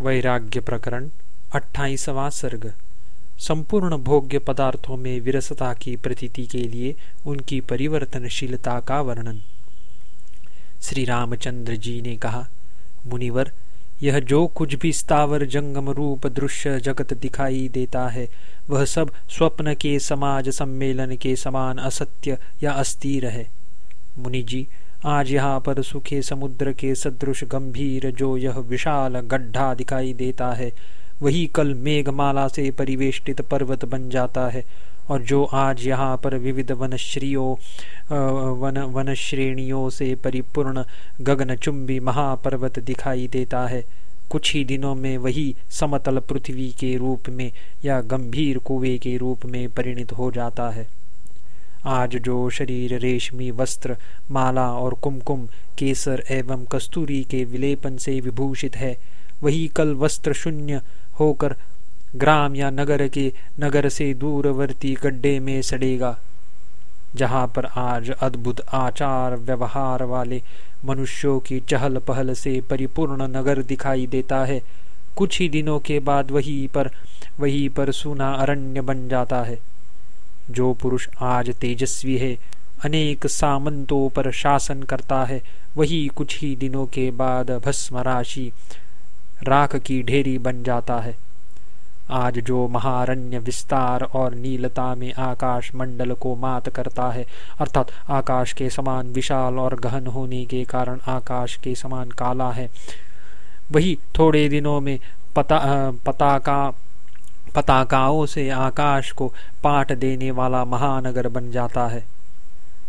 वैराग्य प्रकरण, अट्ठाईसवा सर्ग। संपूर्ण भोग्य पदार्थों में विरसता की प्रतीति के लिए उनकी परिवर्तनशीलता का वर्णन। श्री रामचंद्र जी ने कहा, मुनिवर, यह जो कुछ भी स्थावर जंगम रूप दृश्य जगत दिखाई देता है, वह सब स्वप्न के समाज सम्मेलन के समान असत्य या अस्थिर है। मुनि जी आज यहाँ पर सुखे समुद्र के सदृश गंभीर जो यह विशाल गड्ढा दिखाई देता है, वही कल मेघमाला से परिवेष्टित पर्वत बन जाता है और जो आज यहाँ पर विविध वनश्रियों वन वन श्रेणियों से परिपूर्ण गगनचुंबी महापर्वत दिखाई देता है। कुछ ही दिनों में वही समतल पृथ्वी के रूप में या गंभीर कुएँ के रूप में परिणित हो जाता है। आज जो शरीर, रेशमी वस्त्र, माला और कुमकुम, केसर एवं कस्तूरी के विलेपन से विभूषित है, वही कल वस्त्र शून्य होकर ग्राम या नगर के नगर से दूरवर्ती गड्ढे में सड़ेगा, जहाँ पर आज अद्भुत आचार व्यवहार वाले मनुष्यों की चहल पहल से परिपूर्ण नगर दिखाई देता है। कुछ ही दिनों के बाद वही पर वही पर सुना अरण्य बन जाता है। जो पुरुष आज तेजस्वी है, अनेक सामंतों पर शासन करता है, वही कुछ ही दिनों के बाद भस्म राशि राख की ढेरी बन जाता है। आज जो महारण्य विस्तार और नीलता में आकाश मंडल को मात करता है, अर्थात आकाश के समान विशाल और गहन होने के कारण आकाश के समान काला है, वही थोड़े दिनों में पता, पताका पताकाओं से आकाश को पाट देने वाला महानगर बन जाता है।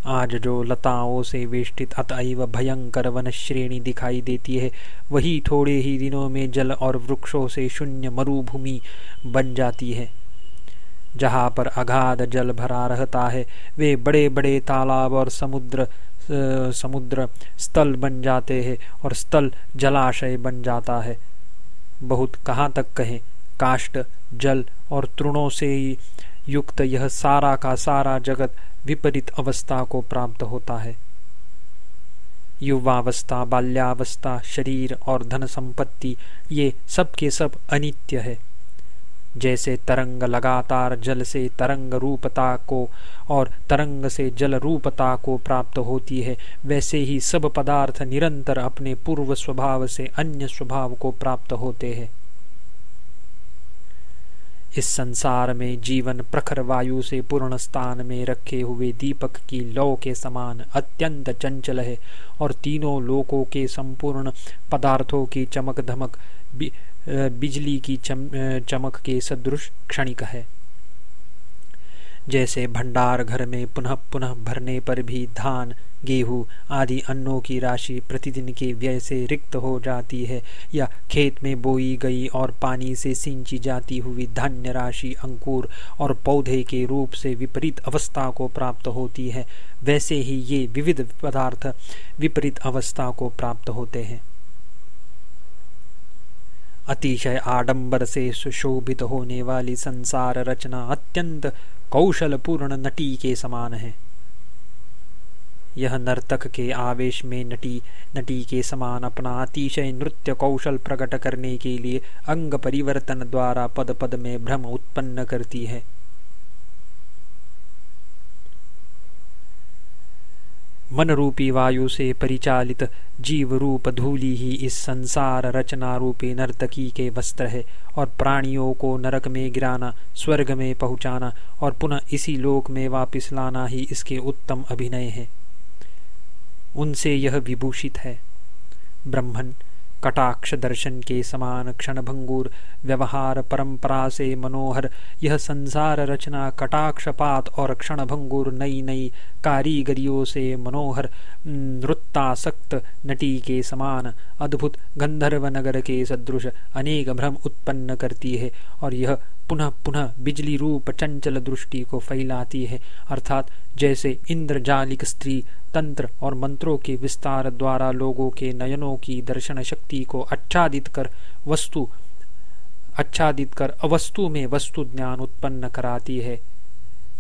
आज जो लताओं से वेष्टित अतएव भयंकर वन श्रेणी दिखाई देती है, वही थोड़े ही दिनों में जल और वृक्षों से शून्य मरुभूमि बन जाती है। जहाँ पर अगाध जल भरा रहता है, वे बड़े बड़े तालाब और समुद्र समुद्र स्थल बन जाते हैं और स्थल जलाशय बन जाता है। बहुत कहाँ तक कहें काष्ट जल और तृणों से ही युक्त यह सारा का सारा जगत विपरीत अवस्था को प्राप्त होता है। युवावस्था, बाल्यावस्था, शरीर और धन संपत्ति, ये सब के सब अनित्य है। जैसे तरंग लगातार जल से तरंग रूपता को और तरंग से जल रूपता को प्राप्त होती है, वैसे ही सब पदार्थ निरंतर अपने पूर्व स्वभाव से अन्य स्वभाव को प्राप्त होते हैं। इस संसार में जीवन प्रखर वायु से पूर्ण स्थान में रखे हुए दीपक की लौ के समान अत्यंत चंचल है और तीनों लोकों के संपूर्ण पदार्थों की चमक धमक बिजली की चम, चमक के सदृश क्षणिक है। जैसे भंडार घर में पुनः पुनः भरने पर भी धान गेहूँ आदि अन्नों की राशि प्रतिदिन के व्यय से रिक्त हो जाती है। या खेत में बोई गई और पानी से सिंची जाती हुई धान्य राशि अंकुर और पौधे के रूप से विपरीत अवस्था को प्राप्त होती है। वैसे ही ये विविध पदार्थ विपरीत अवस्था को प्राप्त होते हैं। अतिशय आडंबर से सुशोभित होने वाली संसार रचना अत्यंत कौशलपूर्ण नटी के समान है। यह नर्तक के आवेश में नटी नटी के समान अपना अतिशय नृत्य कौशल प्रकट करने के लिए अंग परिवर्तन द्वारा पद पद में भ्रम उत्पन्न करती है। मन रूपी वायु से परिचालित जीव रूप धूली ही इस संसार रचना रूपी नर्तकी के वस्त्र है और प्राणियों को नरक में गिराना, स्वर्ग में पहुंचाना और पुनः इसी लोक में वापस लाना ही इसके उत्तम अभिनय है। उनसे यह विभूषित है। ब्रह्मन कटाक्ष दर्शन के समान क्षणभंगुर, व्यवहार परंपरा से मनोहर, यह संसार रचना कटाक्षपात और क्षणभंगुर नई नई कारीगरियों से मनोहर, नृत्तासक्त नटी के समान अद्भुत गंधर्व नगर के सदृश अनेक भ्रम उत्पन्न करती है और यह पुनः पुनः बिजली रूप चंचल दृष्टि को फैलाती है, अर्थात जैसे इंद्रजालिक स्त्री तंत्र और मंत्रों के विस्तार द्वारा लोगों के नयनों की दर्शन शक्ति को आच्छादित कर वस्तु, आच्छादित कर अवस्तु में वस्तु ज्ञान उत्पन्न कराती है।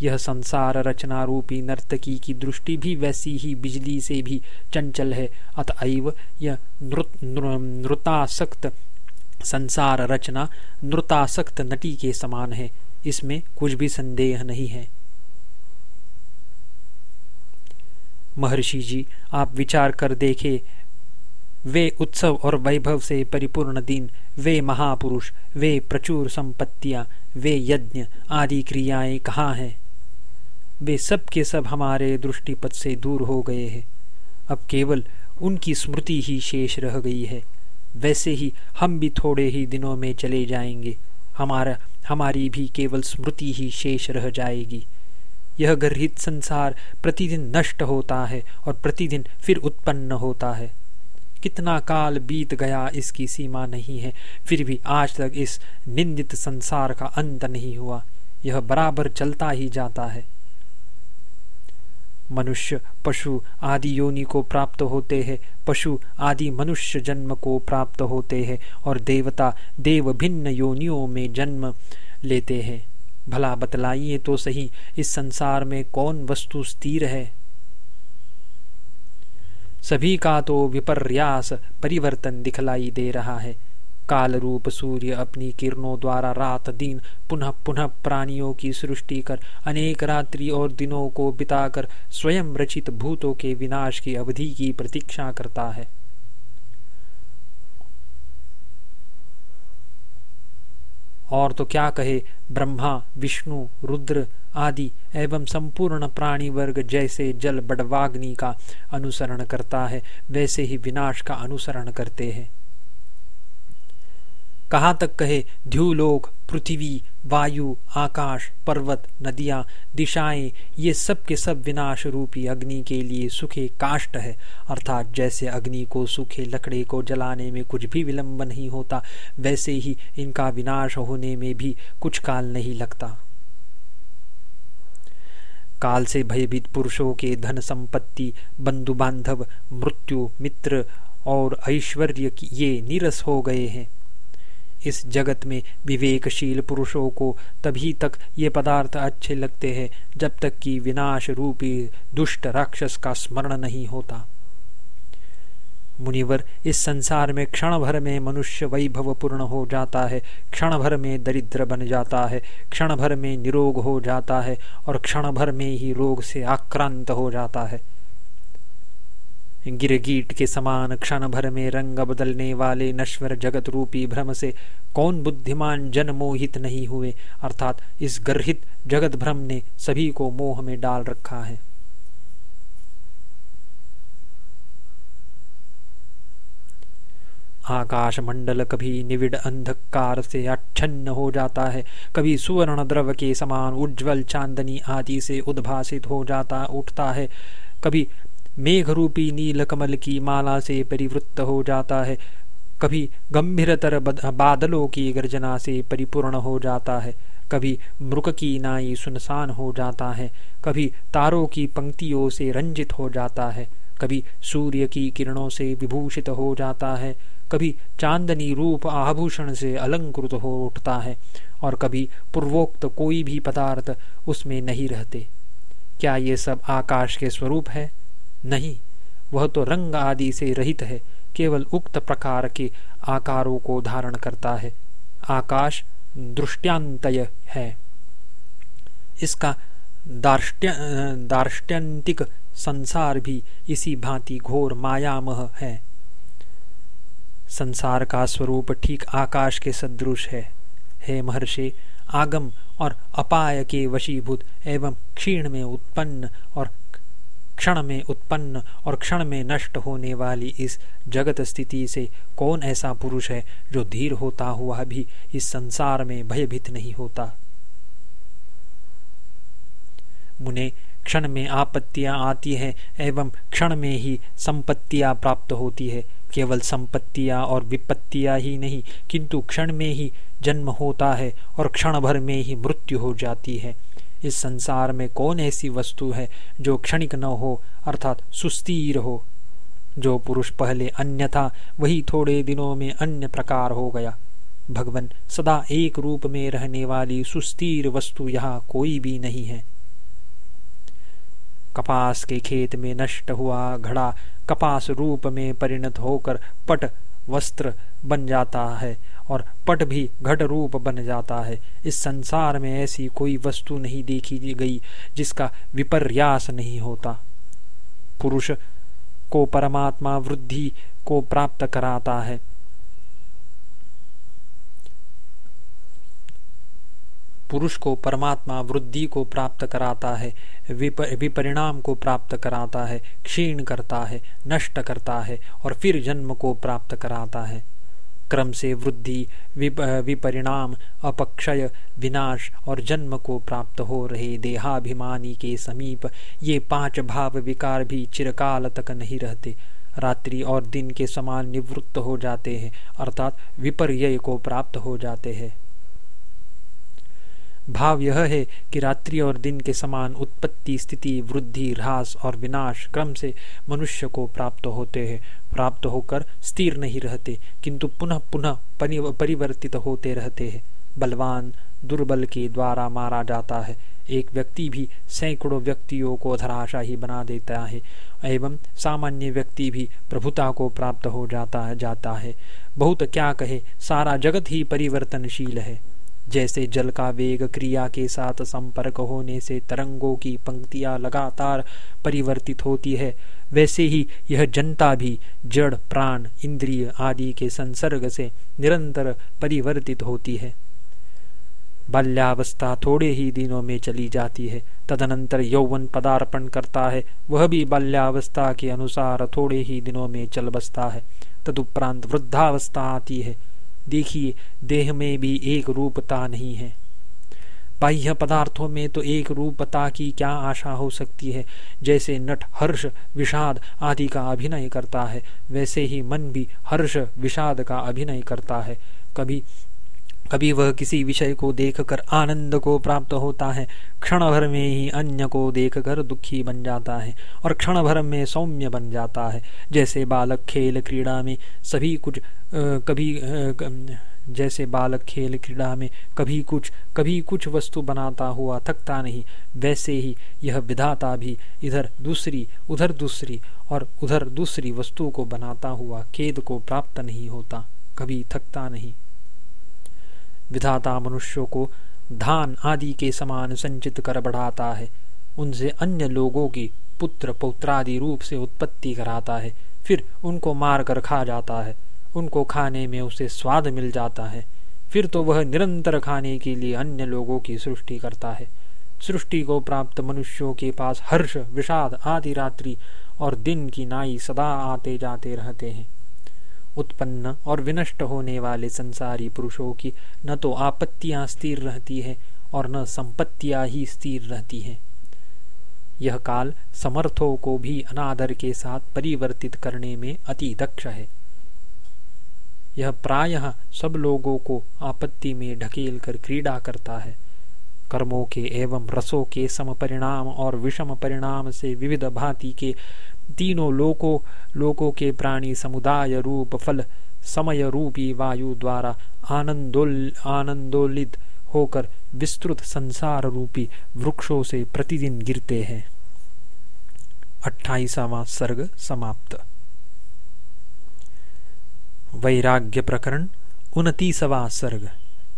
यह संसार रचना रूपी नर्तकी की दृष्टि भी वैसी ही बिजली से भी चंचल है, अतएव यह नृतासक्त संसार रचना नृतासक्त नटी के समान है। इसमें कुछ भी संदेह नहीं है। महर्षि जी, आप विचार कर देखे। वे उत्सव और वैभव से परिपूर्ण दिन, वे महापुरुष, वे प्रचुर संपत्तियाँ, वे यज्ञ आदि क्रियाएँ कहाँ हैं? वे सब के सब हमारे दृष्टिपथ से दूर हो गए हैं। अब केवल उनकी स्मृति ही शेष रह गई है। वैसे ही हम भी थोड़े ही दिनों में चले जाएँगे। हमारा, हमारी भी केवल स्मृति ही शेष रह जाएगी। यह गर्हित संसार प्रतिदिन नष्ट होता है और प्रतिदिन फिर उत्पन्न होता है। कितना काल बीत गया इसकी सीमा नहीं है, फिर भी आज तक इस निंदित संसार का अंत नहीं हुआ। यह बराबर चलता ही जाता है। मनुष्य, पशु आदि योनि को प्राप्त होते हैं। पशु आदि मनुष्य जन्म को प्राप्त होते हैं और देवता देव भिन्न योनियों में जन्म लेते हैं। भला बतलाइए तो सही, इस संसार में कौन वस्तु स्थिर है? सभी का तो विपर्यास परिवर्तन दिखलाई दे रहा है। काल रूप सूर्य अपनी किरणों द्वारा रात दिन पुनः पुनः प्राणियों की सृष्टि कर, अनेक रात्रि और दिनों को बिताकर स्वयं रचित भूतों के विनाश की अवधि की प्रतीक्षा करता है। और तो क्या कहे ब्रह्मा, विष्णु, रुद्र आदि एवं संपूर्ण प्राणी वर्ग जैसे जल बड़वाग्नि का अनुसरण करता है, वैसे ही विनाश का अनुसरण करते हैं। कहाँ तक कहे ध्यूलोक पृथ्वी, वायु, आकाश, पर्वत, नदियाँ, दिशाएँ, ये सब के सब विनाश रूपी अग्नि के लिए सुखे काष्ट है। अर्थात जैसे अग्नि को सूखे लकड़े को जलाने में कुछ भी विलंब नहीं होता, वैसे ही इनका विनाश होने में भी कुछ काल नहीं लगता। काल से भयभीत पुरुषों के धन संपत्ति बंधु बांधव मृत्यु, मित्र और ऐश्वर्य ये निरस हो गए हैं। इस जगत में विवेकशील पुरुषों को तभी तक ये पदार्थ अच्छे लगते हैं जब तक कि विनाश रूपी दुष्ट राक्षस का स्मरण नहीं होता। मुनिवर, इस संसार में क्षण भर में मनुष्य वैभव पूर्ण हो जाता है क्षण भर में दरिद्र बन जाता है क्षण भर में निरोग हो जाता है और क्षण भर में ही रोग से आक्रांत हो जाता है। गिरगीट के समान क्षण भर में रंग बदलने वाले नश्वर जगत रूपी भ्रम से कौन बुद्धिमान जन मोहित नहीं हुए? अर्थात इस गर्हित जगत भ्रम ने सभी को मोह में डाल रखा है। आकाश मंडल कभी निविड़ अंधकार से अच्छन्न हो जाता है। कभी सुवर्ण द्रव के समान उज्जवल चांदनी आदि से उद्भासित हो जाता, उठता है। कभी मेघ रूपी नील कमल की माला से परिवृत्त हो जाता है। कभी गंभीरतर बादलों की गर्जना से परिपूर्ण हो जाता है। कभी मृक की नाई सुनसान हो जाता है। कभी तारों की पंक्तियों से रंजित हो जाता है। कभी सूर्य की किरणों से विभूषित हो जाता है। कभी चांदनी रूप आभूषण से अलंकृत हो उठता है। और कभी पूर्वोक्त कोई भी पदार्थ उसमें नहीं रहते। क्या ये सब आकाश के स्वरूप है? नहीं, वह तो रंग आदि से रहित है, केवल उक्त प्रकार के आकारों को धारण करता है। आकाश दृष्ट्यांतय है। इसका दार्ष्ट्यंतिक संसार भी इसी भांति घोर मायामह है। संसार का स्वरूप ठीक आकाश के सदृश है। हे महर्षि, आगम और अपाय के वशीभूत एवं क्षीण में उत्पन्न और क्षण में उत्पन्न और क्षण में नष्ट होने वाली इस जगत स्थिति से कौन ऐसा पुरुष है जो धीर होता हुआ भी इस संसार में भयभीत नहीं होता? मुने, क्षण में आपत्तियाँ आती है एवं क्षण में ही संपत्तियाँ प्राप्त होती है। केवल संपत्तियाँ और विपत्तियाँ ही नहीं, किंतु क्षण में ही जन्म होता है और क्षण भर में ही मृत्यु हो जाती है। इस संसार में कौन ऐसी वस्तु है जो क्षणिक न हो, अर्थात सुस्तीर हो? जो पुरुष पहले अन्य था, वही थोड़े दिनों में अन्य प्रकार हो गया। भगवान, सदा एक रूप में रहने वाली सुस्तीर वस्तु यहाँ कोई भी नहीं है। कपास के खेत में नष्ट हुआ घड़ा कपास रूप में परिणत होकर पट वस्त्र बन जाता है। और पट भी घट रूप बन जाता है। इस संसार में ऐसी कोई वस्तु नहीं देखी गई जिसका विपर्यास नहीं होता। पुरुष को परमात्मा वृद्धि को प्राप्त कराता है। पुरुष को परमात्मा वृद्धि को प्राप्त कराता है विपरिणाम को प्राप्त कराता है, क्षीण करता है, नष्ट करता है और फिर जन्म को प्राप्त कराता है। क्रम से वृद्धि विपरिणाम, अपक्षय, विनाश और जन्म को प्राप्त हो रहे देहाभिमानी के समीप ये पाँच भाव विकार भी चिरकाल तक नहीं रहते। रात्रि और दिन के समान निवृत्त हो जाते हैं, अर्थात विपर्य को प्राप्त हो जाते हैं। भाव यह है कि रात्रि और दिन के समान उत्पत्ति, स्थिति, वृद्धि, ह्रास और विनाश क्रम से मनुष्य को प्राप्त होते हैं। प्राप्त होकर स्थिर नहीं रहते, किंतु पुनः पुनः परिवर्तित होते रहते हैं। बलवान दुर्बल के द्वारा मारा जाता है। एक व्यक्ति भी सैकड़ों व्यक्तियों को धराशाही बना देता है, एवं सामान्य व्यक्ति भी प्रभुता को प्राप्त हो जाता है जाता है। बहुत क्या कहे, सारा जगत ही परिवर्तनशील है। जैसे जल का वेग क्रिया के साथ संपर्क होने से तरंगों की पंक्तियाँ लगातार परिवर्तित होती है वैसे ही यह जनता भी जड़, प्राण, इंद्रिय आदि के संसर्ग से निरंतर परिवर्तित होती है। बाल्यावस्था थोड़े ही दिनों में चली जाती है। तदनंतर यौवन पदार्पण करता है। वह भी बाल्यावस्था के अनुसार थोड़े ही दिनों में चल बसता है। तदुपरांत वृद्धावस्था आती है। देखिए, देह में भी एक रूपता नहीं है। बाह्य पदार्थों में तो एक रूपता की क्या आशा हो सकती है? जैसे नट हर्ष विषाद आदि का अभिनय करता है वैसे ही मन भी हर्ष विषाद का अभिनय करता है। कभी कभी वह किसी विषय को देखकर आनंद को प्राप्त होता है क्षण भर में ही अन्य को देखकर दुखी बन जाता है और क्षण भर में सौम्य बन जाता है। जैसे बालक खेल क्रीड़ा में सभी कुछ आ, कभी आ, जैसे बालक खेल क्रीड़ा में कभी कुछ कभी कुछ वस्तु बनाता हुआ थकता नहीं, वैसे ही यह विधाता भी इधर दूसरी, उधर दूसरी और उधर दूसरी वस्तु को बनाता हुआ खेद को प्राप्त नहीं होता, कभी थकता नहीं। विधाता मनुष्यों को धान आदि के समान संचित कर बढ़ाता है, उनसे अन्य लोगों की पुत्र पौत्रादि रूप से उत्पत्ति कराता है, फिर उनको मार कर खा जाता है। उनको खाने में उसे स्वाद मिल जाता है। फिर तो वह निरंतर खाने के लिए अन्य लोगों की सृष्टि करता है। सृष्टि को प्राप्त मनुष्यों के पास हर्ष, विषाद आदि रात्रि और दिन की नाई सदा आते जाते रहते हैं। उत्पन्न और विनष्ट होने वाले संसारी पुरुषों की न तो आपत्तियाँ स्थिर रहती है और न संपत्तियाँ ही स्थिर रहती हैं। यह काल समर्थों को भी अनादर के साथ परिवर्तित करने में अति दक्ष है। यह प्रायः सब लोगों को आपत्ति में ढकेल कर क्रीड़ा करता है। कर्मों के एवं रसों के सम परिणाम और विषम परिणाम से विविध भांति के तीनों लोकों लोकों के प्राणी समुदाय रूप फल समय रूपी वायु द्वारा आनंदोल, आनंदोलित होकर विस्तृत संसार रूपी वृक्षों से प्रतिदिन गिरते हैं। अट्ठाईसवा सर्ग समाप्त। वैराग्य प्रकरण, उनतीसवा सर्ग।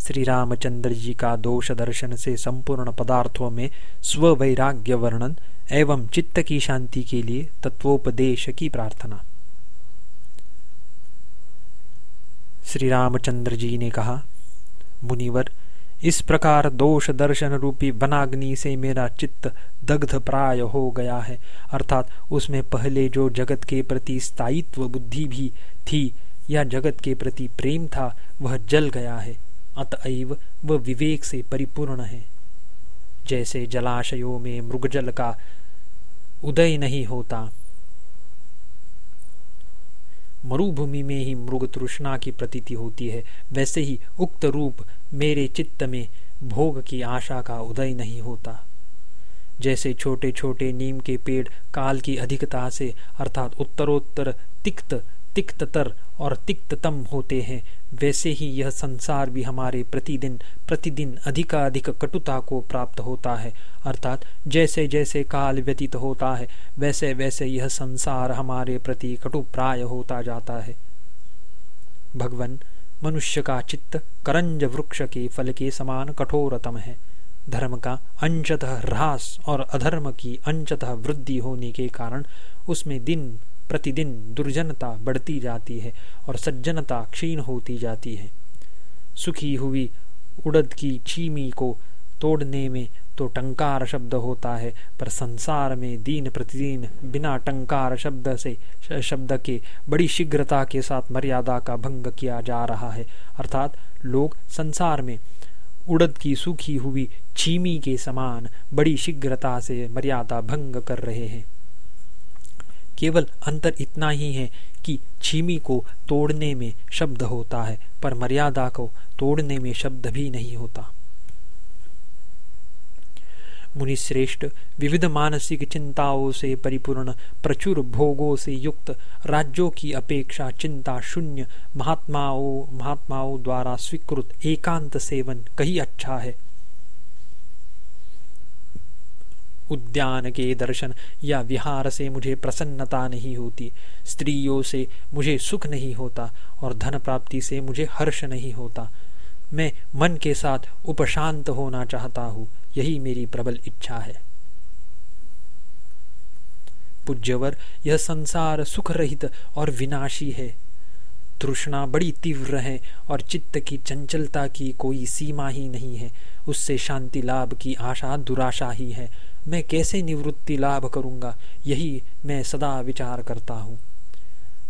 श्री रामचंद्र जी का दोष दर्शन से संपूर्ण पदार्थों में स्व वैराग्य वर्णन एवं चित्त की शांति के लिए तत्वोपदेश की प्रार्थना। श्री रामचंद्र जी ने कहा, मुनिवर, इस प्रकार दोष दर्शन रूपी वनाग्नि से मेरा चित्त दग्ध प्राय हो गया है, अर्थात उसमें पहले जो जगत के प्रति स्थायित्व बुद्धि भी थी या जगत के प्रति प्रेम था, वह जल गया है। अतएव वह विवेक से परिपूर्ण है। जैसे जलाशयों में मृगजल का उदय नहीं होता। मरुभूमि में ही मृग तृष्णा की प्रतीति होती है। वैसे ही उक्त रूप मेरे चित्त में भोग की आशा का उदय नहीं होता। जैसे छोटे छोटे नीम के पेड़ काल की अधिकता से, अर्थात उत्तरोत्तर, तिक्त, तिक्ततर और तिक्ततम होते हैं। वैसे ही यह संसार भी हमारे प्रतिदिन प्रतिदिन अधिकाधिक कटुता को प्राप्त होता है। अर्थात जैसे जैसे काल व्यतीत होता है वैसे वैसे यह संसार हमारे प्रति कटु प्राय होता जाता है। भगवान, मनुष्य का चित्त करंज वृक्ष के फल के समान कठोरतम है। धर्म का अंशतः ह्रास और अधर्म की अंशतः वृद्धि होने के कारण उसमें दिन प्रतिदिन दुर्जनता बढ़ती जाती है और सज्जनता क्षीण होती जाती है। सुखी हुई उड़द की चीमी को तोड़ने में तो टंकार शब्द होता है, पर संसार में दीन प्रतिदिन बिना टंकार शब्द से शब्द के, बड़ी शीघ्रता के साथ मर्यादा का भंग किया जा रहा है। अर्थात लोग संसार में उड़द की सूखी हुई छीमी के समान बड़ी शीघ्रता से मर्यादा भंग कर रहे हैं। केवल अंतर इतना ही है कि छीमी को तोड़ने में शब्द होता है, पर मर्यादा को तोड़ने में शब्द भी नहीं होता। मुनिश्रेष्ठ विविध मानसिक चिंताओं से परिपूर्ण, प्रचुर भोगों से युक्त, राज्यों की अपेक्षा चिंता शून्य, महात्माओं महात्माओं द्वारा स्वीकृत एकांत सेवन कहीं अच्छा है। उद्यान के दर्शन। या विहार से मुझे प्रसन्नता नहीं होती। स्त्रियों से मुझे सुख नहीं होता और धन प्राप्ति से मुझे हर्ष नहीं होता। मैं मन के साथ उपशांत होना चाहता हूँ। यही मेरी प्रबल इच्छा है। पूज्यवर, यह संसार सुख रहित और विनाशी है। तृष्णा बड़ी तीव्र है और चित्त की चंचलता की कोई सीमा ही नहीं है। उससे शांति लाभ की आशा दुराशा ही है। मैं कैसे निवृत्ति लाभ करूँगा? यही मैं सदा विचार करता हूँ।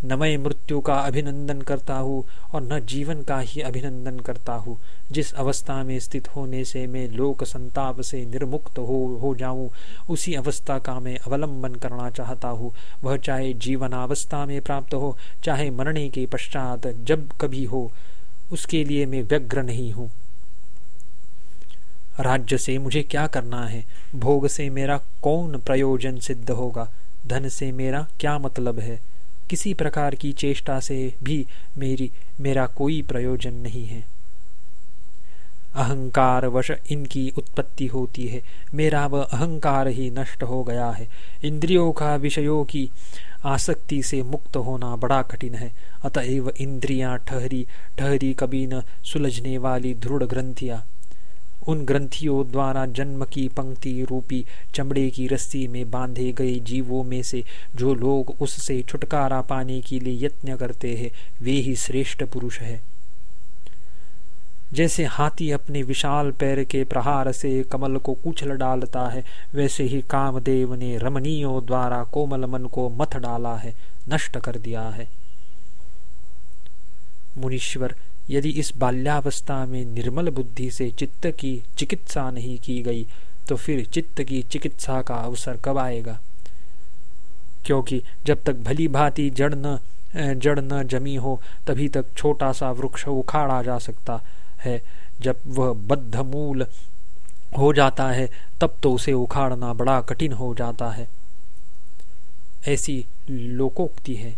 न मैं मृत्यु का अभिनंदन करता हूँ और न जीवन का ही अभिनंदन करता हूँ। जिस अवस्था में स्थित होने से मैं लोक संताप से निर्मुक्त हो हो जाऊँ, उसी अवस्था का मैं अवलंबन करना चाहता हूँ। वह चाहे जीवनावस्था में प्राप्त हो, चाहे मरने के पश्चात जब कभी हो, उसके लिए मैं व्यग्र नहीं हूँ। राज्य से मुझे क्या करना है? भोग से मेरा कौन प्रयोजन सिद्ध होगा? धन से मेरा क्या मतलब है? किसी प्रकार की चेष्टा से भी मेरी, मेरा कोई प्रयोजन नहीं है। अहंकार वश इनकी उत्पत्ति होती है। मेरा वह अहंकार ही नष्ट हो गया है। इंद्रियों का विषयों की आसक्ति से मुक्त होना बड़ा कठिन है। अतएव इंद्रियाँ ठहरी ठहरी कभी न सुलझने वाली दृढ़ ग्रंथियाँ उन ग्रंथियों द्वारा जन्म की पंक्ति रूपी चमड़े की रस्सी में बांधे गए जीवों में से जो लोग उससे छुटकारा पाने के लिए यत्न करते हैं, वे ही श्रेष्ठ पुरुष है। जैसे हाथी अपने विशाल पैर के प्रहार से कमल को कुचल डालता है, वैसे ही कामदेव ने रमणियों द्वारा कोमल मन को मथ डाला है, नष्ट कर दिया है। मुनीश्वर यदि इस बाल्यावस्था में निर्मल बुद्धि से चित्त की चिकित्सा नहीं की गई तो फिर चित्त की चिकित्सा का अवसर कब आएगा? क्योंकि जब तक भली भांति जड़ न जड़ न जमी हो, तभी तक छोटा सा वृक्ष उखाड़ा जा सकता है। जब वह बद्ध मूल हो जाता है, तब तो उसे उखाड़ना बड़ा कठिन हो जाता है। ऐसी लोकोक्ति है।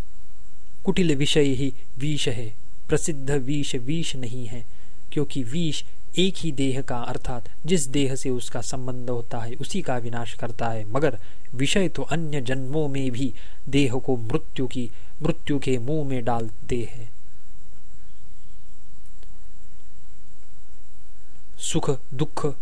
कुटिल विषय ही विष है। प्रसिद्ध विष विष नहीं है, क्योंकि विष एक ही देह का अर्थात जिस देह से उसका संबंध होता है, उसी का विनाश करता है। मगर विषय तो अन्य जन्मों में भी देह को मृत्यु की, मृत्यु के मुँह में डालते हैं। सुख, दुख,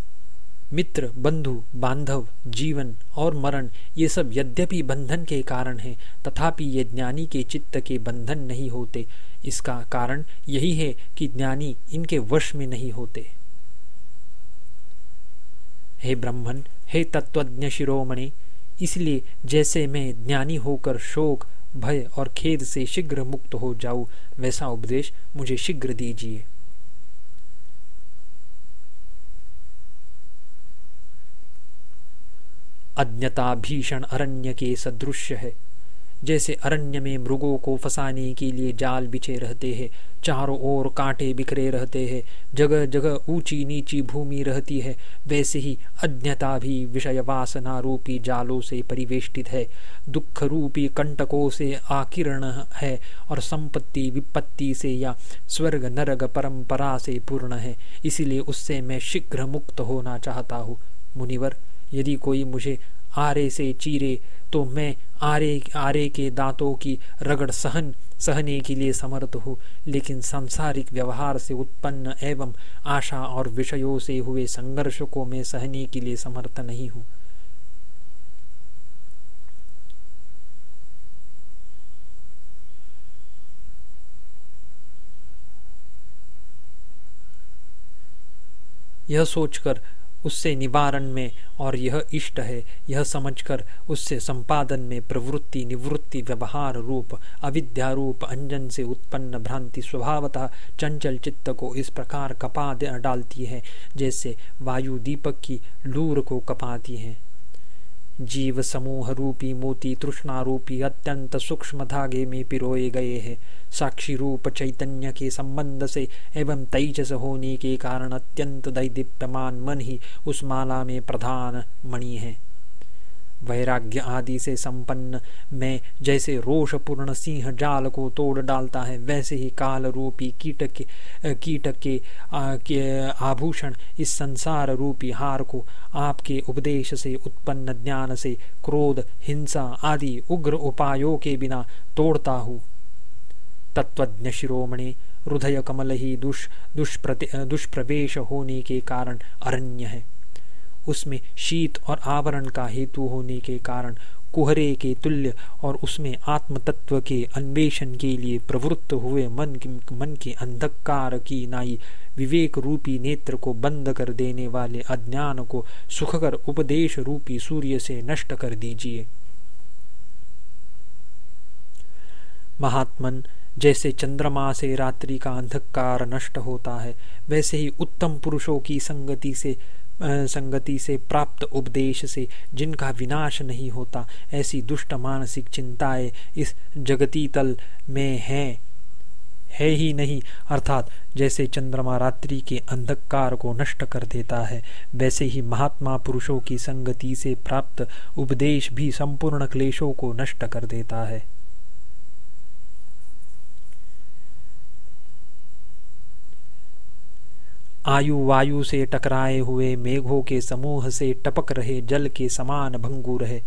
मित्र, बंधु, बांधव, जीवन और मरण, ये सब यद्यपि बंधन के कारण है, तथापि ये ज्ञानी के चित्त के बंधन नहीं होते। इसका कारण यही है कि ज्ञानी इनके वश में नहीं होते। हे ब्राह्मण, हे तत्वज्ञ शिरोमणि, इसलिए जैसे मैं ज्ञानी होकर शोक, भय और खेद से शीघ्र मुक्त हो जाऊँ, वैसा उपदेश मुझे शीघ्र दीजिए। अज्ञता भीषण अरण्य के सदृश है। जैसे अरण्य में मृगों को फंसाने के लिए जाल बिछे रहते हैं, चारों ओर कांटे बिखरे रहते हैं जगह जगह ऊँची नीची भूमि रहती है, वैसे ही अज्ञता भी विषय वासना रूपी जालों से परिवेष्टित है। दुख रूपी कंटकों से आकिरण है और संपत्ति विपत्ति से या स्वर्ग नरग परंपरा से पूर्ण है, इसीलिए उससे मैं शीघ्र मुक्त होना चाहता हूँ। मुनिवर, यदि कोई मुझे आरे से चीरे तो मैं आरे आरे के दांतों की रगड़ सहन, सहने के लिए समर्थ हो, लेकिन सांसारिक व्यवहार से उत्पन्न एवं आशा और विषयों से हुए संघर्ष को मैं सहने के लिए समर्थ नहीं हूँ। यह सोचकर उससे निवारण में और यह इष्ट है, यह समझकर उससे संपादन में प्रवृत्ति, निवृत्ति, व्यवहार रूप, अविद्या रूप, अंजन से उत्पन्न भ्रांति स्वभावतः चंचल चित्त को इस प्रकार कपा डालती है, जैसे वायु दीपक की लूर को कपाती है। जीव समूह रूपी मोती तृष्णा रूपी अत्यंत सूक्ष्म धागे में पिरोए गए हैं। साक्षी रूप चैतन्य के संबंध से एवं तेजस होने के कारण अत्यंत दैदीप्यमान मन ही उस माला में प्रधान मणि। है वैराग्य आदि से संपन्न में जैसे रोषपूर्ण सिंह जाल को तोड़ डालता है, वैसे ही काल रूपी कीटक के के आभूषण इस संसार रूपी हार को आपके उपदेश से उत्पन्न ज्ञान से क्रोध, हिंसा आदि उग्र उपायों के बिना तोड़ता हूँ। तत्वज्ञ शिरोमणि हृदय कमल ही दुष, दुष्प्रति दुष्प्रवेश होने के कारण अरण्य है। उसमें शीत और आवरण का हेतु होने के कारण कुहरे के तुल्य और उसमें आत्म तत्व के अन्वेषण के लिए प्रवृत्त हुए मन मन के अंधकार की नाई विवेक रूपी नेत्र को बंद कर देने वाले अज्ञान को सुखकर उपदेश रूपी सूर्य से नष्ट कर दीजिए। महात्मन जैसे चंद्रमा से रात्रि का अंधकार नष्ट होता है, वैसे ही उत्तम पुरुषों की संगति से संगति से प्राप्त उपदेश से जिनका विनाश नहीं होता, ऐसी दुष्ट मानसिक चिंताएँ इस जगती तल में हैं। है ही नहीं, अर्थात जैसे चंद्रमा रात्रि के अंधकार को नष्ट कर देता है, वैसे ही महात्मा पुरुषों की संगति से प्राप्त उपदेश भी संपूर्ण क्लेशों को नष्ट कर देता है। आयु वायु से टकराए हुए मेघों के समूह से टपक रहे जल के समान भंगू रहे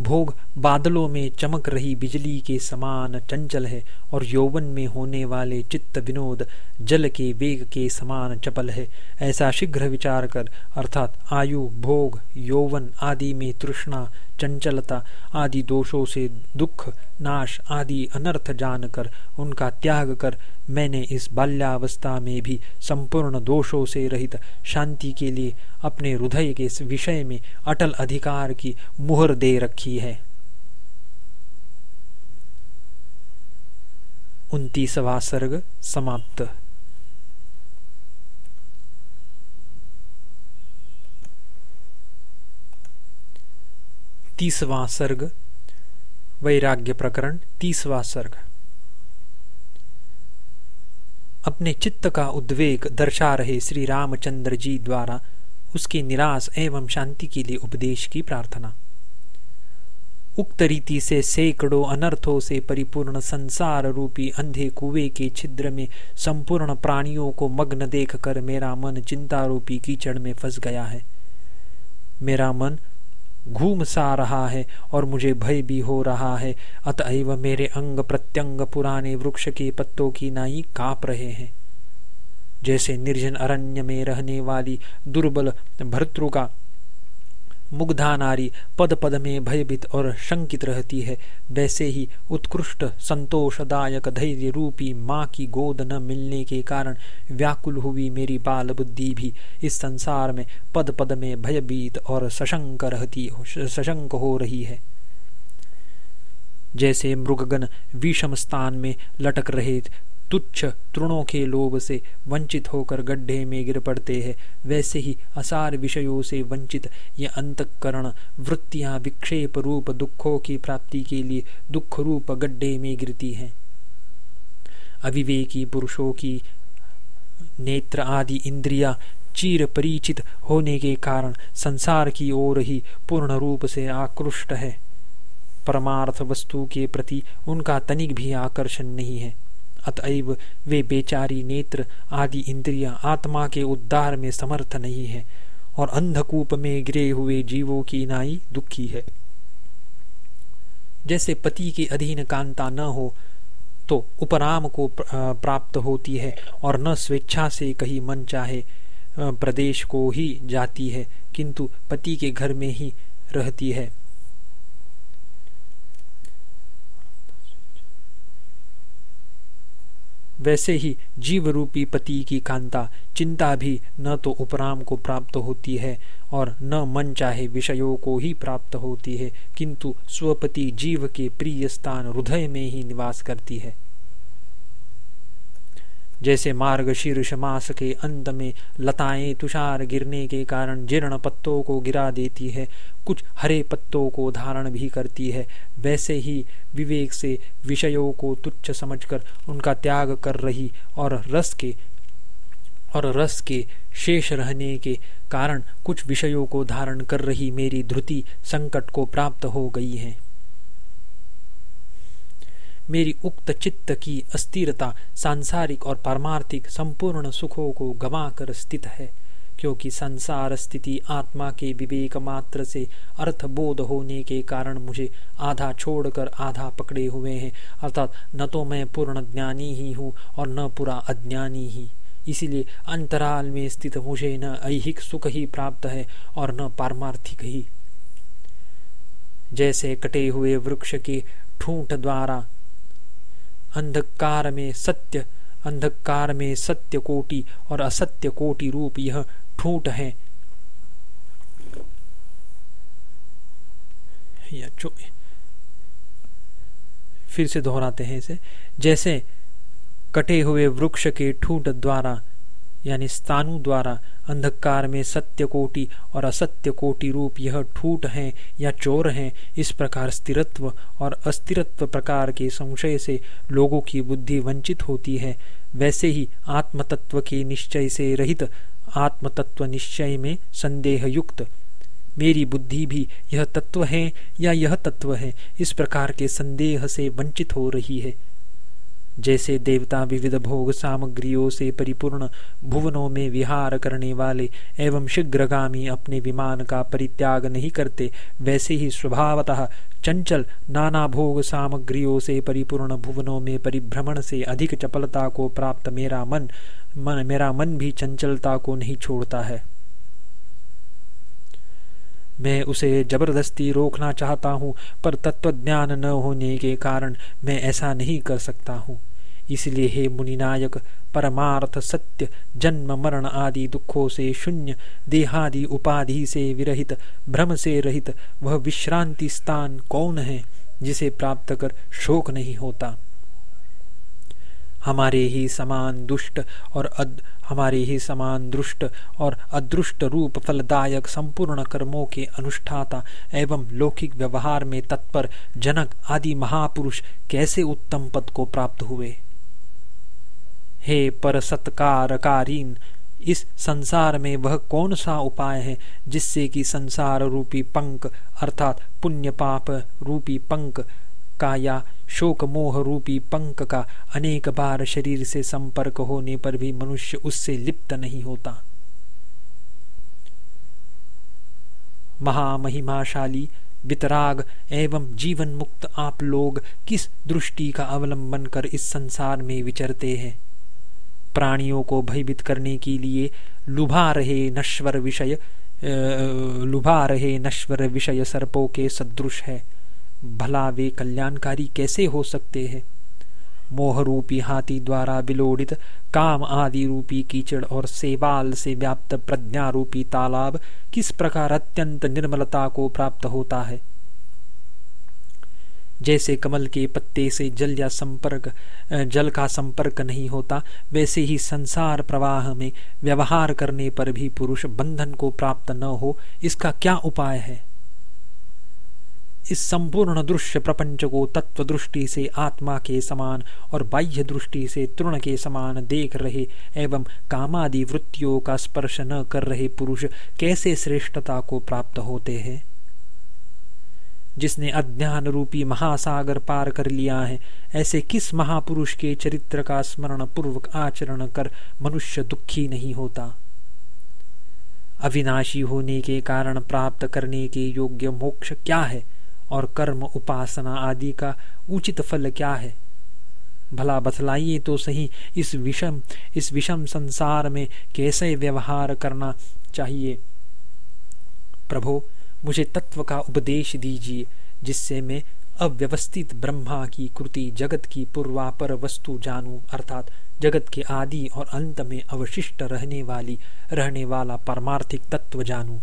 भोग बादलों में चमक रही बिजली के समान चंचल है और यौवन में होने वाले चित्त विनोद जल के वेग के समान चपल है। ऐसा शीघ्र विचार कर, अर्थात आयु, भोग, यौवन आदि में तृष्णा, चंचलता आदि दोषों से दुख, नाश आदि अनर्थ जानकर, उनका त्याग कर, मैंने इस बाल्यावस्था में भी संपूर्ण दोषों से रहित शांति के लिए अपने हृदय के विषय में अटल अधिकार की मुहर दे रखी है। उन्तीसवा सर्ग समाप्त। तीसवा सर्ग, वैराग्य प्रकरण, तीसवा सर्ग। अपने चित्त का उद्वेग दर्शा रहे श्री रामचंद्र जी द्वारा उसके निराश एवं शांति के लिए उपदेश की प्रार्थना। उक्त रीति से सैकड़ों अनर्थों से परिपूर्ण संसार रूपी अंधे कुएँ के छिद्र में संपूर्ण प्राणियों को मग्न देखकर मेरा मन चिंता रूपी कीचड़ में फंस गया है। मेरा मन घूम सा रहा है और मुझे भय भी हो रहा है। अतएव मेरे अंग प्रत्यंग पुराने वृक्ष के पत्तों की नाई काप रहे हैं। जैसे निर्जन अरण्य में रहने वाली दुर्बल भर्तृका मुग्धा नारी पद पद में भयभीत और शंकित रहती है। वैसे ही उत्कृष्ट, संतोषदायक धैर्य रूपी माँ की गोद न मिलने के कारण व्याकुल हुई मेरी बाल बुद्धि भी। इस संसार में पद पद में भयभीत और सशंक रहती सशंक हो रही है। जैसे मृगगण विषम स्थान में लटक रहे तुच्छ तृणों के लोभ से वंचित होकर गड्ढे में गिर पड़ते हैं। वैसे ही असार विषयों से वंचित ये अंतकरण वृत्तियाँ विक्षेप रूप दुखों की प्राप्ति के लिए दुख रूप गड्ढे में गिरती हैं। अविवेकी पुरुषों की नेत्र आदि इंद्रिया चीर परिचित होने के कारण संसार की ओर ही पूर्ण रूप से आकृष्ट है। परमार्थ वस्तु के प्रति उनका तनिक भी आकर्षण नहीं है। अतएव वे बेचारी नेत्र आदि इंद्रियाँ आत्मा के उद्धार में समर्थ नहीं है और अंधकूप में गिरे हुए जीवों की नाई दुखी है। जैसे पति के अधीन कांता न हो तो उपराम को प्राप्त होती है और न स्वेच्छा से कहीं मन चाहे प्रदेश को ही जाती है, किंतु पति के घर में ही रहती है। वैसे ही जीव रूपी पति की कांता, चिंता भी न तो उपराम को प्राप्त होती है और न मन चाहे विषयों को ही प्राप्त होती है, किंतु स्वपति जीव के प्रिय स्थान हृदय में ही निवास करती है। जैसे मार्ग शीर्ष मास के अंत में लताएँ तुषार गिरने के कारण जीर्ण पत्तों को गिरा देती है, कुछ हरे पत्तों को धारण भी करती है। वैसे ही विवेक से विषयों को तुच्छ समझकर उनका त्याग कर रही और रस के, और रस के शेष रहने के कारण कुछ विषयों को धारण कर रही मेरी ध्रुति संकट को प्राप्त हो गई है। मेरी उक्त चित्त की अस्थिरता सांसारिक और पारमार्थिक संपूर्ण सुखों को गवा कर स्थित है, क्योंकि संसार स्थिति आत्मा के विवेक मात्र से अर्थ बोध होने के कारण मुझे आधा छोड़कर आधा पकड़े हुए हैं। अर्थात न तो मैं पूर्ण ज्ञानी ही हूँ और न पूरा अज्ञानी ही। इसीलिए अंतराल में स्थित मुझे न ऐहिक सुख ही प्राप्त है और न पारमार्थिक ही। जैसे कटे हुए वृक्ष के ठूंठ द्वारा अंधकार में सत्य अंधकार में सत्य कोटि और असत्य कोटि रूप यह ठूट है। या फिर से दोहराते हैं इसे। जैसे कटे हुए वृक्ष के ठूट द्वारा, यानी स्थानु द्वारा अंधकार में सत्य कोटि और असत्य कोटि रूप यह ठूट है या चोर है, इस प्रकार स्थिरत्व और अस्थिरत्व प्रकार के संशय से लोगों की बुद्धि वंचित होती है। वैसे ही आत्मतत्व के निश्चय से रहित आत्मतत्व निश्चय में संदेह युक्त मेरी बुद्धि भी यह तत्व है या यह तत्व है, इस प्रकार के संदेह से वंचित हो रही है। जैसे देवता विविध भोग सामग्रियों से परिपूर्ण भुवनों में विहार करने वाले एवं शीघ्रगामी अपने विमान का परित्याग नहीं करते, वैसे ही स्वभावतः चंचल नाना भोग सामग्रियों से परिपूर्ण भुवनों में परिभ्रमण से अधिक चपलता को प्राप्त मेरा मन मन, मेरा मन भी चंचलता को नहीं छोड़ता है। मैं उसे ज़बरदस्ती रोकना चाहता हूँ, पर तत्वज्ञान न होने के कारण मैं ऐसा नहीं कर सकता हूँ। इसलिए हे मुनिनायक, परमार्थ, सत्य, जन्म, मरण आदि दुखों से शून्य, देहादि उपाधि से विरहित, भ्रम से रहित, वह विश्रांति स्थान कौन है जिसे प्राप्त कर शोक नहीं होता? हमारे ही समान दुष्ट और अद, हमारे ही समान दृष्ट और अदृष्ट रूप फलदायक संपूर्ण कर्मों के अनुष्ठाता एवं लौकिक व्यवहार में तत्पर जनक आदि महापुरुष कैसे उत्तम पद को प्राप्त हुए? हे पर सत्कारकारीन इस संसार में वह कौन सा उपाय है जिससे कि संसार रूपी पंक अर्थात पुण्य पाप रूपी पंक का या शोक मोह रूपी पंक का अनेक बार शरीर से संपर्क होने पर भी मनुष्य उससे लिप्त नहीं होता? महामहिमाशाली, वितराग एवं जीवन मुक्त आप लोग किस दृष्टि का अवलंबन कर इस संसार में विचरते हैं? प्राणियों को भयभीत करने के लिए लुभा रहे नश्वर विषय लुभा रहे नश्वर विषय सर्पों के सदृश है। भला वे कल्याणकारी कैसे हो सकते हैं? मोह रूपी हाथी द्वारा बिलोड़ित काम आदि रूपी कीचड़ और सेवाल से व्याप्त प्रज्ञा रूपी तालाब किस प्रकार अत्यंत निर्मलता को प्राप्त होता है? जैसे कमल के पत्ते से जल या संपर्क जल का संपर्क नहीं होता, वैसे ही संसार प्रवाह में व्यवहार करने पर भी पुरुष बंधन को प्राप्त न हो, इसका क्या उपाय है? इस संपूर्ण दृश्य प्रपंच को तत्व दृष्टि से आत्मा के समान और बाह्य दृष्टि से तृण के समान देख रहे एवं कामादि वृत्तियों का स्पर्श न कर रहे पुरुष कैसे श्रेष्ठता को प्राप्त होते हैं? जिसने अज्ञान रूपी महासागर पार कर लिया है, ऐसे किस महापुरुष के चरित्र का स्मरण पूर्वक आचरण कर मनुष्य दुखी नहीं होता? अविनाशी होने के कारण प्राप्त करने के योग्य मोक्ष क्या है और कर्म उपासना आदि का उचित फल क्या है? भला बतलाइए तो सही, इस विषम इस विषम संसार में कैसे व्यवहार करना चाहिए? प्रभो मुझे तत्व का उपदेश दीजिए, जिससे मैं अव्यवस्थित ब्रह्मा की कृति, जगत की पूर्वापर वस्तु जानू, अर्थात जगत के आदि और अंत में अवशिष्ट रहने वाली, रहने वाला परमार्थिक तत्व जानू।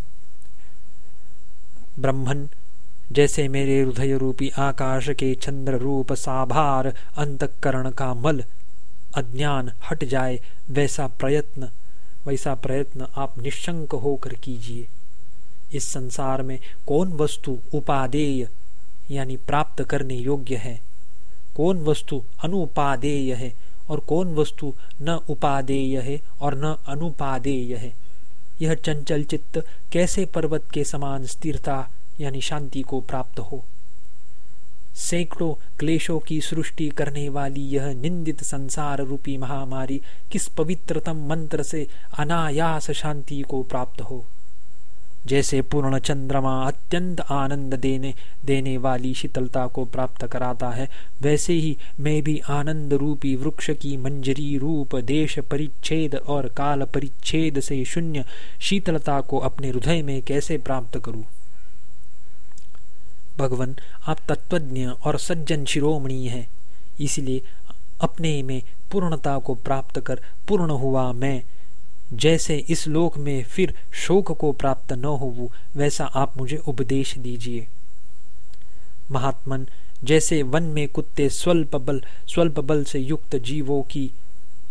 ब्रह्मन, जैसे मेरे हृदय रूपी आकाश के चंद्र रूप साभार अंतकरण का मल, अज्ञान हट जाए, वैसा प्रयत्न वैसा प्रयत्न आप निशंक होकर कीजिए। इस संसार में कौन वस्तु उपादेय, यानी प्राप्त करने योग्य है? कौन वस्तु अनुपादेय है और कौन वस्तु न उपादेय है और न अनुपादेय है? यह चंचल चित्त कैसे पर्वत के समान स्थिरता, यानी शांति को प्राप्त हो? सैकड़ों क्लेशों की सृष्टि करने वाली यह निंदित संसार रूपी महामारी किस पवित्रतम मंत्र से अनायास शांति को प्राप्त हो? जैसे पूर्ण चंद्रमा अत्यंत आनंद देने देने वाली शीतलता को प्राप्त कराता है, वैसे ही मैं भी आनंद रूपी वृक्ष की मंजरी रूप, देश परिच्छेद और काल परिच्छेद से शून्य शीतलता को अपने हृदय में कैसे प्राप्त करूँ? भगवान, आप तत्वज्ञ और सज्जन शिरोमणि हैं, इसलिए अपने में पूर्णता को प्राप्त कर पूर्ण हुआ मैं। जैसे इस लोक में फिर शोक को प्राप्त न हो वैसा आप मुझे उपदेश दीजिए। महात्मन, जैसे वन में कुत्ते स्वल्प बल स्वल्प बल से युक्त जीवों की,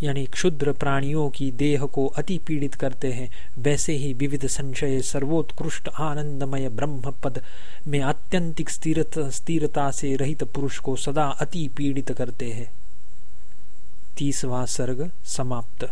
यानी क्षुद्र प्राणियों की देह को अति पीड़ित करते हैं, वैसे ही विविध संशय, सर्वोत्कृष्ट आनंदमय ब्रह्म पद में आत्यंतिक स्थिरता से रहित पुरुष को सदा अति पीड़ित करते हैं। तीसवा सर्ग समाप्त।